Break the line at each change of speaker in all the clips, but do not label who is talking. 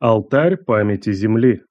Алтарь памяти Земли.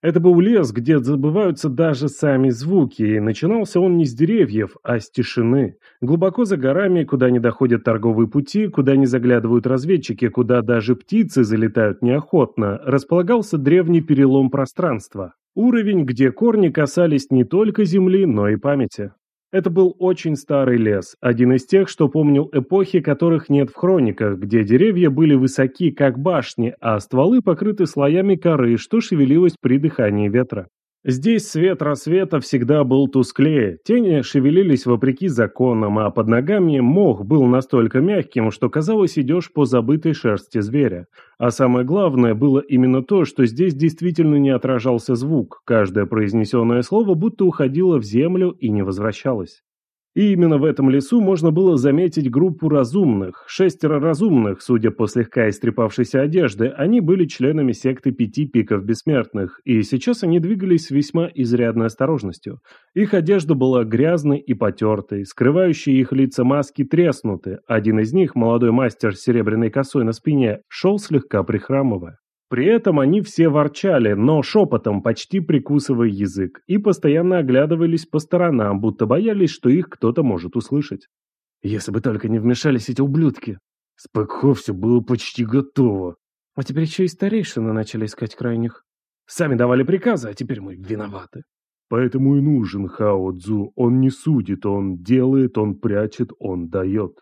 Это был лес, где забываются даже сами звуки, и начинался он не с деревьев, а с тишины. Глубоко за горами, куда не доходят торговые пути, куда не заглядывают разведчики, куда даже птицы залетают неохотно, располагался древний перелом пространства. Уровень, где корни касались не только земли, но и памяти. Это был очень старый лес, один из тех, что помнил эпохи, которых нет в хрониках, где деревья были высоки, как башни, а стволы покрыты слоями коры, что шевелилось при дыхании ветра. Здесь свет рассвета всегда был тусклее, тени шевелились вопреки законам, а под ногами мох был настолько мягким, что казалось идешь по забытой шерсти зверя. А самое главное было именно то, что здесь действительно не отражался звук, каждое произнесенное слово будто уходило в землю и не возвращалось. И именно в этом лесу можно было заметить группу разумных, шестеро разумных, судя по слегка истрепавшейся одежде, они были членами секты пяти пиков бессмертных, и сейчас они двигались с весьма изрядной осторожностью. Их одежда была грязной и потертой, скрывающие их лица маски треснуты, один из них, молодой мастер с серебряной косой на спине, шел слегка прихрамывая. При этом они все ворчали, но шепотом, почти прикусывая язык, и постоянно оглядывались по сторонам, будто боялись, что их кто-то может услышать. Если бы только не вмешались эти ублюдки. С ПКХ все было почти готово. А теперь еще и старейшины начали искать крайних. Сами давали приказы, а теперь мы виноваты. Поэтому и нужен Хао Цзу. Он не судит, он делает, он прячет, он дает.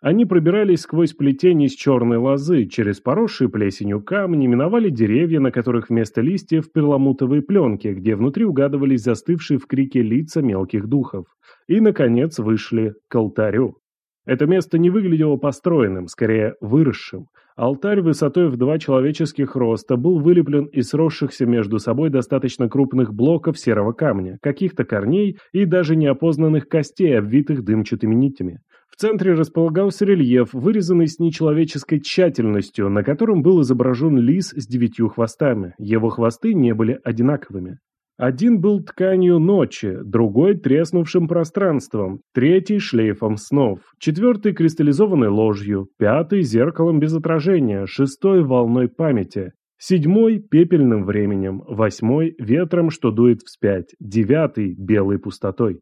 Они пробирались сквозь плетень из черной лозы, через поросшие плесенью камни, миновали деревья, на которых вместо листьев перламутровые пленки, где внутри угадывались застывшие в крике лица мелких духов. И, наконец, вышли к алтарю. Это место не выглядело построенным, скорее выросшим. Алтарь высотой в два человеческих роста был вылеплен из сросшихся между собой достаточно крупных блоков серого камня, каких-то корней и даже неопознанных костей, обвитых дымчатыми нитями. Центре располагался рельеф, вырезанный с нечеловеческой тщательностью, на котором был изображен лис с девятью хвостами. Его хвосты не были одинаковыми. Один был тканью ночи, другой – треснувшим пространством, третий – шлейфом снов, четвертый – кристаллизованной ложью, пятый – зеркалом без отражения, шестой – волной памяти, седьмой – пепельным временем, восьмой – ветром, что дует вспять, девятый – белой пустотой.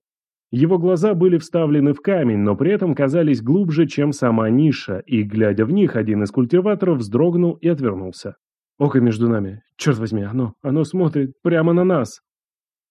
Его глаза были вставлены в камень, но при этом казались глубже, чем сама ниша, и, глядя в них, один из культиваторов вздрогнул и отвернулся. Око между нами. Черт возьми, оно, оно смотрит прямо на нас.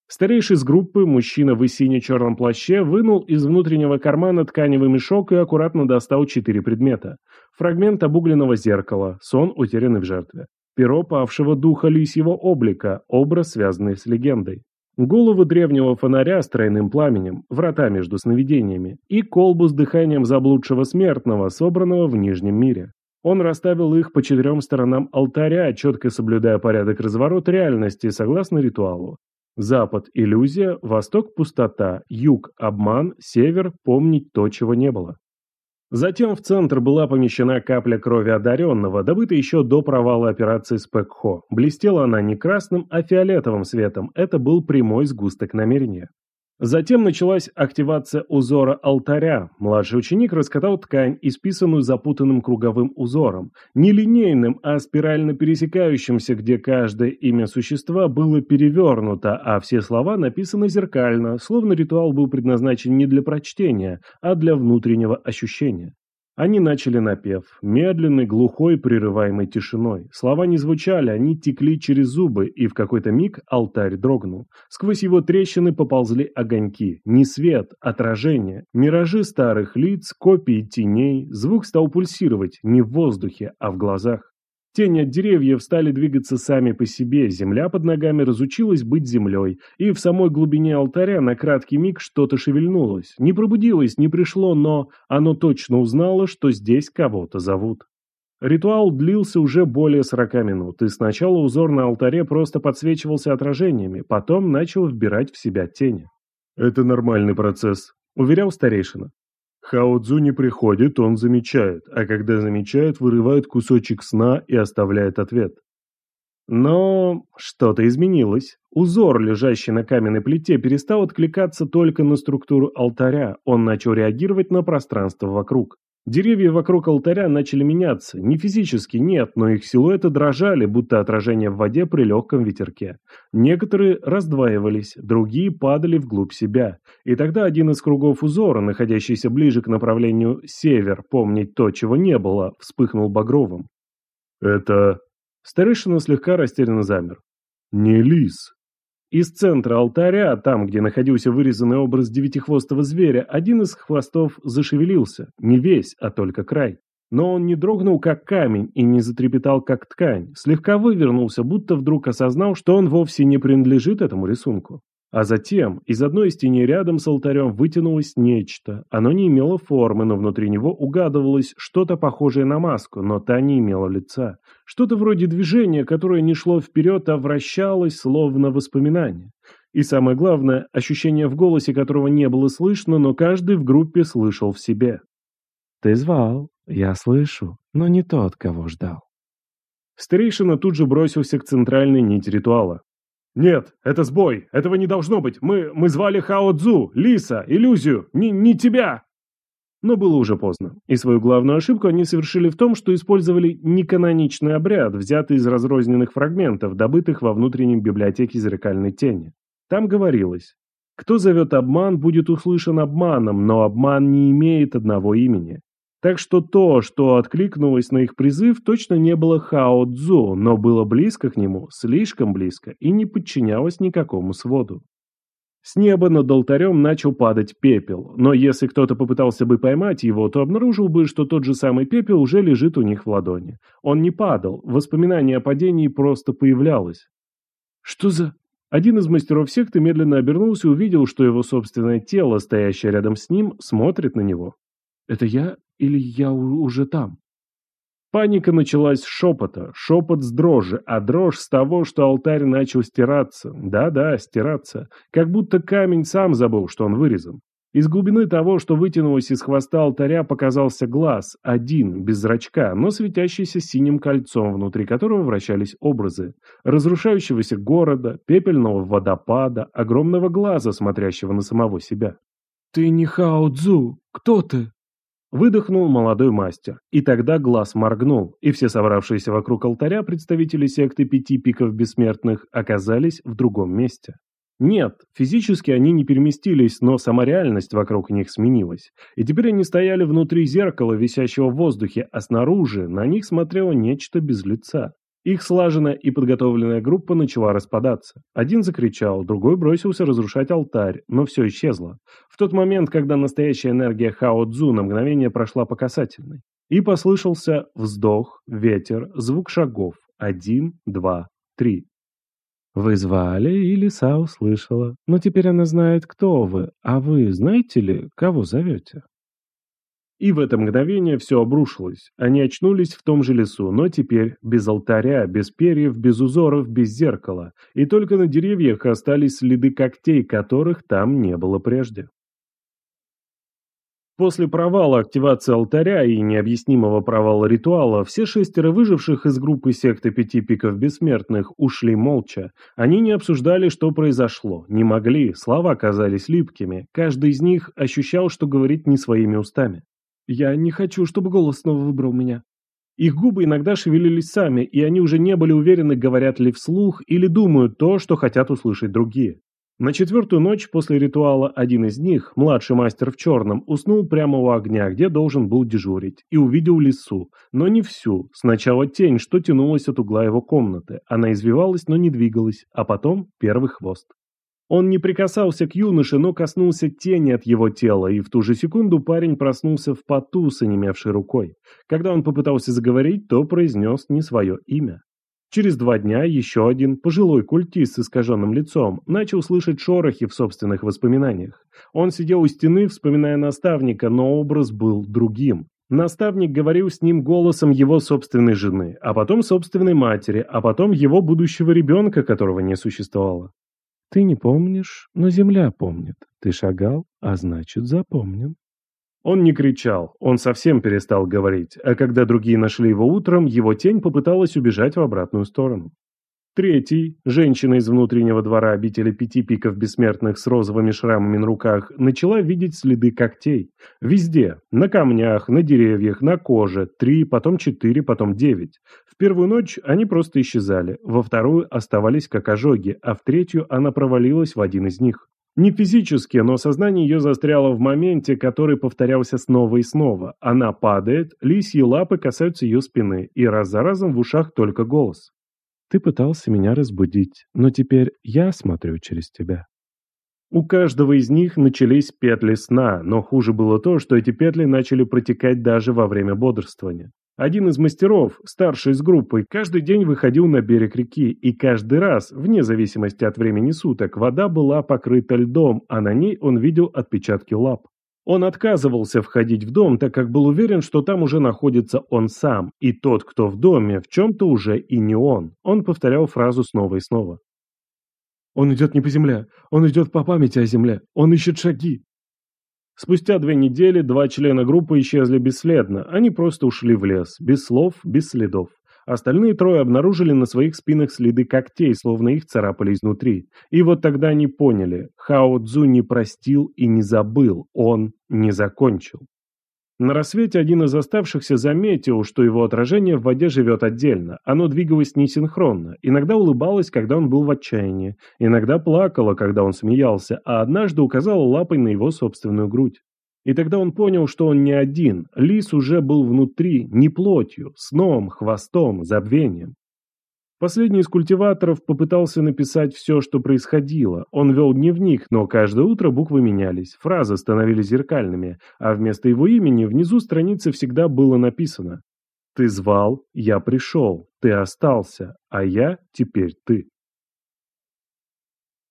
Старейший из группы, мужчина в сине-черном плаще, вынул из внутреннего кармана тканевый мешок и аккуратно достал четыре предмета. Фрагмент обугленного зеркала, сон, утерянный в жертве. Перо павшего духа лисьего облика, образ, связанный с легендой. Голову древнего фонаря с тройным пламенем, врата между сновидениями, и колбу с дыханием заблудшего смертного, собранного в Нижнем мире. Он расставил их по четырем сторонам алтаря, четко соблюдая порядок разворота реальности согласно ритуалу. Запад – иллюзия, восток – пустота, юг – обман, север – помнить то, чего не было. Затем в центр была помещена капля крови одаренного, добытая еще до провала операции Спекхо. Блестела она не красным, а фиолетовым светом. Это был прямой сгусток намерения. Затем началась активация узора алтаря. Младший ученик раскатал ткань, исписанную запутанным круговым узором. Не линейным, а спирально пересекающимся, где каждое имя существа было перевернуто, а все слова написаны зеркально, словно ритуал был предназначен не для прочтения, а для внутреннего ощущения. Они начали напев, медленный, глухой, прерываемой тишиной. Слова не звучали, они текли через зубы, и в какой-то миг алтарь дрогнул. Сквозь его трещины поползли огоньки. Не свет, отражение. Миражи старых лиц, копии теней. Звук стал пульсировать не в воздухе, а в глазах. Тени от деревьев стали двигаться сами по себе, земля под ногами разучилась быть землей, и в самой глубине алтаря на краткий миг что-то шевельнулось. Не пробудилось, не пришло, но оно точно узнало, что здесь кого-то зовут. Ритуал длился уже более сорока минут, и сначала узор на алтаре просто подсвечивался отражениями, потом начал вбирать в себя тени. «Это нормальный процесс», — уверял старейшина. Хао-Дзу не приходит, он замечает, а когда замечает, вырывает кусочек сна и оставляет ответ. Но что-то изменилось. Узор, лежащий на каменной плите, перестал откликаться только на структуру алтаря, он начал реагировать на пространство вокруг. Деревья вокруг алтаря начали меняться, не физически, нет, но их силуэты дрожали, будто отражение в воде при легком ветерке. Некоторые раздваивались, другие падали вглубь себя. И тогда один из кругов узора, находящийся ближе к направлению север, помнить то, чего не было, вспыхнул багровым. «Это...» Старейшина слегка растерянно замер. «Не лис». Из центра алтаря, там, где находился вырезанный образ девятихвостого зверя, один из хвостов зашевелился, не весь, а только край. Но он не дрогнул, как камень, и не затрепетал, как ткань, слегка вывернулся, будто вдруг осознал, что он вовсе не принадлежит этому рисунку. А затем из одной из теней рядом с алтарем вытянулось нечто. Оно не имело формы, но внутри него угадывалось что-то похожее на маску, но та не имела лица. Что-то вроде движения, которое не шло вперед, а вращалось, словно воспоминание. И самое главное, ощущение в голосе, которого не было слышно, но каждый в группе слышал в себе.
«Ты звал, я слышу, но не тот, кого ждал».
Старейшина тут же бросился к центральной нити ритуала. «Нет, это сбой. Этого не должно быть. Мы, мы звали Хао Цзу, Лиса, иллюзию. Не, не тебя!» Но было уже поздно, и свою главную ошибку они совершили в том, что использовали неканоничный обряд, взятый из разрозненных фрагментов, добытых во внутренней библиотеке зеркальной тени. Там говорилось, кто зовет обман, будет услышан обманом, но обман не имеет одного имени. Так что то, что откликнулось на их призыв, точно не было Хао Цзу, но было близко к нему, слишком близко, и не подчинялось никакому своду. С неба над алтарем начал падать пепел, но если кто-то попытался бы поймать его, то обнаружил бы, что тот же самый пепел уже лежит у них в ладони. Он не падал, воспоминание о падении просто появлялось. «Что за...» Один из мастеров секты медленно обернулся и увидел, что его собственное тело, стоящее рядом с ним, смотрит на него. «Это я или я уже там?» Паника началась с шепота, шепот с дрожи, а дрожь с того, что алтарь начал стираться. Да-да, стираться. Как будто камень сам забыл, что он вырезан. Из глубины того, что вытянулось из хвоста алтаря, показался глаз, один, без зрачка, но светящийся синим кольцом, внутри которого вращались образы. Разрушающегося города, пепельного водопада, огромного глаза, смотрящего на самого себя.
«Ты не Хао Цзу! Кто ты?»
Выдохнул молодой мастер, и тогда глаз моргнул, и все собравшиеся вокруг алтаря представители секты пяти пиков бессмертных оказались в другом месте. Нет, физически они не переместились, но сама реальность вокруг них сменилась. И теперь они стояли внутри зеркала, висящего в воздухе, а снаружи на них смотрело нечто без лица. Их слаженная и подготовленная группа начала распадаться. Один закричал, другой бросился разрушать алтарь, но все исчезло. В тот момент, когда настоящая энергия Хао Цзу на мгновение прошла по касательной. И послышался вздох, ветер, звук шагов. Один, два, три.
Вы звали, и лиса услышала. Но теперь она знает, кто вы. А вы знаете ли, кого зовете?
И в это мгновение все обрушилось. Они очнулись в том же лесу, но теперь без алтаря, без перьев, без узоров, без зеркала. И только на деревьях остались следы когтей, которых там не было прежде. После провала активации алтаря и необъяснимого провала ритуала, все шестеро выживших из группы секты Пяти Пиков Бессмертных ушли молча. Они не обсуждали, что произошло, не могли, слова казались липкими. Каждый из них ощущал, что говорит не своими устами.
Я не хочу, чтобы голос снова выбрал меня.
Их губы иногда шевелились сами, и они уже не были уверены, говорят ли вслух или думают то, что хотят услышать другие. На четвертую ночь после ритуала один из них, младший мастер в черном, уснул прямо у огня, где должен был дежурить, и увидел лису, но не всю. Сначала тень, что тянулась от угла его комнаты. Она извивалась, но не двигалась, а потом первый хвост. Он не прикасался к юноше, но коснулся тени от его тела, и в ту же секунду парень проснулся в поту с онемевшей рукой. Когда он попытался заговорить, то произнес не свое имя. Через два дня еще один, пожилой культист с искаженным лицом, начал слышать шорохи в собственных воспоминаниях. Он сидел у стены, вспоминая наставника, но образ был другим. Наставник говорил с ним голосом его собственной жены, а потом собственной матери, а потом его будущего ребенка, которого не существовало.
Ты не помнишь, но земля помнит. Ты шагал, а значит запомнил.
Он не кричал, он совсем перестал говорить, а когда другие нашли его утром, его тень попыталась убежать в обратную сторону. Третий, женщина из внутреннего двора обители пяти пиков бессмертных с розовыми шрамами на руках, начала видеть следы когтей. Везде. На камнях, на деревьях, на коже. Три, потом четыре, потом девять. В первую ночь они просто исчезали. Во вторую оставались как ожоги, а в третью она провалилась в один из них. Не физически, но сознание ее застряло в моменте, который повторялся снова и снова. Она падает, лисьи лапы касаются ее спины, и раз за разом в ушах только голос.
Ты пытался меня разбудить, но теперь я смотрю через тебя.
У каждого из них начались петли сна, но хуже было то, что эти петли начали протекать даже во время бодрствования. Один из мастеров, старший из группы, каждый день выходил на берег реки, и каждый раз, вне зависимости от времени суток, вода была покрыта льдом, а на ней он видел отпечатки лап. Он отказывался входить в дом, так как был уверен, что там уже находится он сам, и тот, кто в доме, в чем-то уже и не он. Он повторял фразу снова и снова.
«Он идет не по земле, он идет по памяти о земле, он ищет шаги».
Спустя две недели два члена группы исчезли бесследно, они просто ушли в лес, без слов, без следов. Остальные трое обнаружили на своих спинах следы когтей, словно их царапали изнутри. И вот тогда они поняли, Хао Цзу не простил и не забыл, он не закончил. На рассвете один из оставшихся заметил, что его отражение в воде живет отдельно. Оно двигалось несинхронно. Иногда улыбалось, когда он был в отчаянии. Иногда плакало, когда он смеялся, а однажды указало лапой на его собственную грудь. И тогда он понял, что он не один. Лис уже был внутри, не плотью, сном, хвостом, забвением. Последний из культиваторов попытался написать все, что происходило. Он вел дневник, но каждое утро буквы менялись, фразы становились зеркальными, а вместо его имени внизу страницы всегда было написано «Ты звал, я пришел, ты остался, а я теперь ты».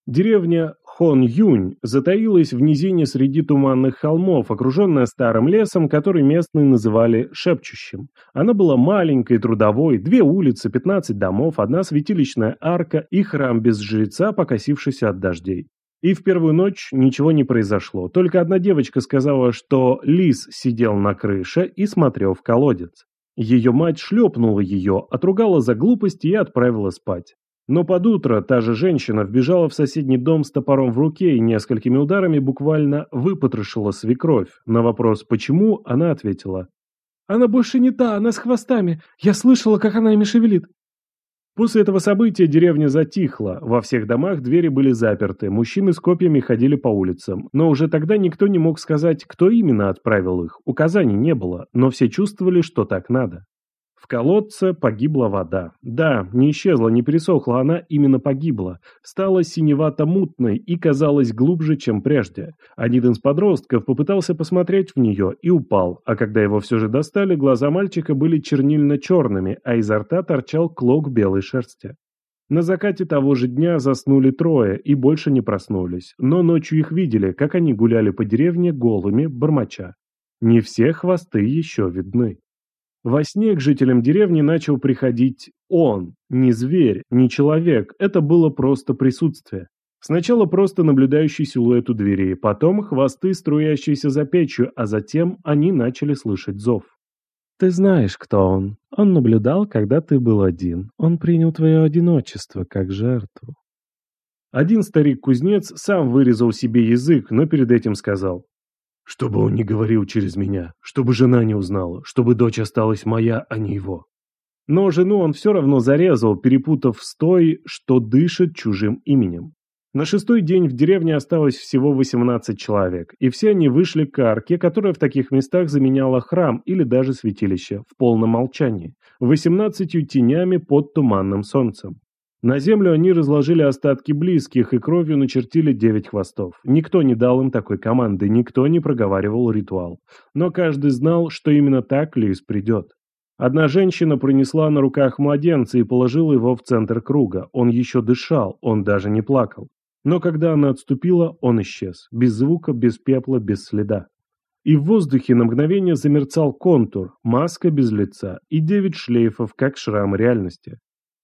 Деревня Хон-Юнь затаилась в низине среди туманных холмов, окруженная старым лесом, который местные называли «шепчущим». Она была маленькой, трудовой, две улицы, пятнадцать домов, одна светилищная арка и храм без жреца, покосившийся от дождей. И в первую ночь ничего не произошло, только одна девочка сказала, что лис сидел на крыше и смотрел в колодец. Ее мать шлепнула ее, отругала за глупость и отправила спать. Но под утро та же женщина вбежала в соседний дом с топором в руке и несколькими ударами буквально выпотрошила свекровь. На вопрос «почему?» она ответила. «Она больше не та, она с хвостами. Я слышала, как она ими шевелит». После этого события деревня затихла, во всех домах двери были заперты, мужчины с копьями ходили по улицам. Но уже тогда никто не мог сказать, кто именно отправил их, указаний не было, но все чувствовали, что так надо. В колодце погибла вода. Да, не исчезла, не пересохла, она именно погибла. Стала синевато-мутной и казалась глубже, чем прежде. Один из подростков попытался посмотреть в нее и упал, а когда его все же достали, глаза мальчика были чернильно-черными, а изо рта торчал клок белой шерсти. На закате того же дня заснули трое и больше не проснулись, но ночью их видели, как они гуляли по деревне голыми, бормоча. Не все хвосты еще видны. Во сне к жителям деревни начал приходить он, не зверь, не человек, это было просто присутствие. Сначала просто наблюдающий силуэт у двери, потом хвосты, струящиеся за печью, а затем они начали слышать зов.
«Ты знаешь, кто он. Он наблюдал, когда ты был один. Он принял твое одиночество как жертву».
Один старик-кузнец сам вырезал себе язык, но перед этим сказал чтобы он не говорил через меня, чтобы жена не узнала, чтобы дочь осталась моя, а не его. Но жену он все равно зарезал, перепутав с той, что дышит чужим именем. На шестой день в деревне осталось всего 18 человек, и все они вышли к арке, которая в таких местах заменяла храм или даже святилище, в полном молчании, 18 тенями под туманным солнцем. На землю они разложили остатки близких и кровью начертили девять хвостов. Никто не дал им такой команды, никто не проговаривал ритуал. Но каждый знал, что именно так Лис придет. Одна женщина принесла на руках младенца и положила его в центр круга. Он еще дышал, он даже не плакал. Но когда она отступила, он исчез. Без звука, без пепла, без следа. И в воздухе на мгновение замерцал контур, маска без лица и девять шлейфов, как шрам реальности.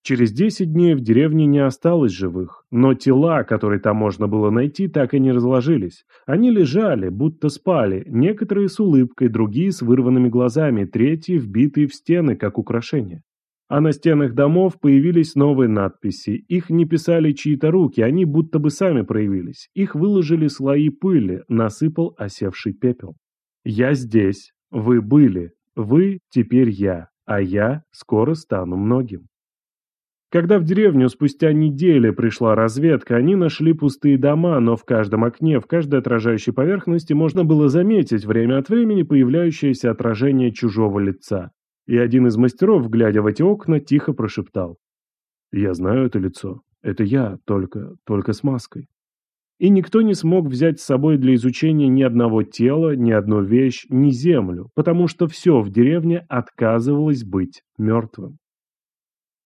Через 10 дней в деревне не осталось живых, но тела, которые там можно было найти, так и не разложились. Они лежали, будто спали, некоторые с улыбкой, другие с вырванными глазами, третьи вбитые в стены, как украшения. А на стенах домов появились новые надписи. Их не писали чьи-то руки, они будто бы сами проявились. Их выложили слои пыли, насыпал осевший пепел. «Я здесь. Вы были. Вы теперь я. А я скоро стану многим». Когда в деревню спустя недели пришла разведка, они нашли пустые дома, но в каждом окне, в каждой отражающей поверхности можно было заметить время от времени появляющееся отражение чужого лица. И один из мастеров, глядя в эти окна, тихо прошептал. «Я знаю это лицо. Это я, только, только с маской». И никто не смог взять с собой для изучения ни одного тела, ни одну вещь, ни землю, потому что все в деревне отказывалось быть мертвым.